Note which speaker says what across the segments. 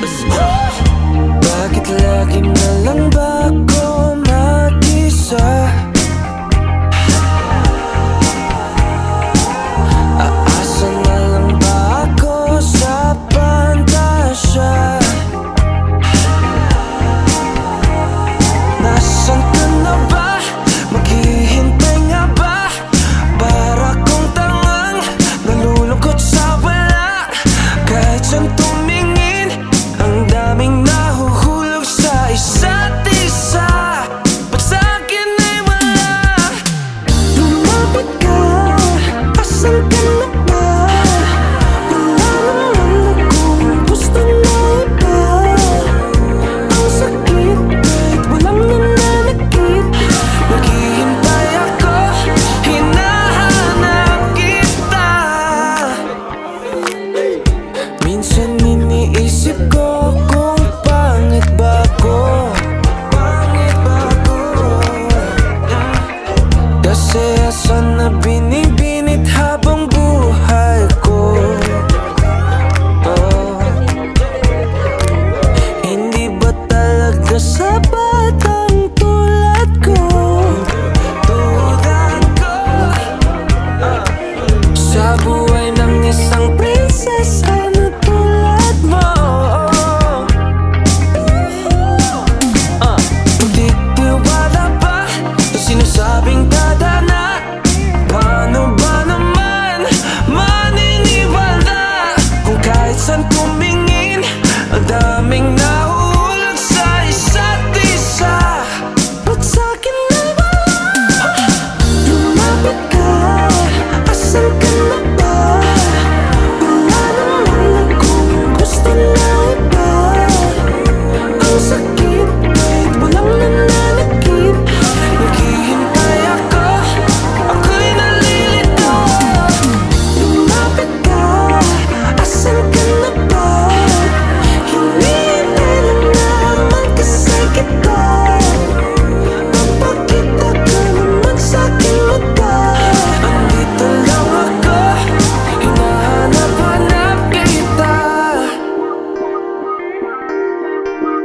Speaker 1: Bakit lagi na lang ba? sa buhay ng isang prinsesa.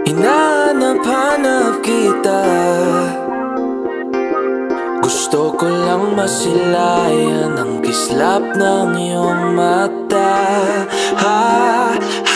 Speaker 1: Inaanap-hanap kita. Gusto ko lang masilayan Ang kislap ng iyong mata. Ha, ha.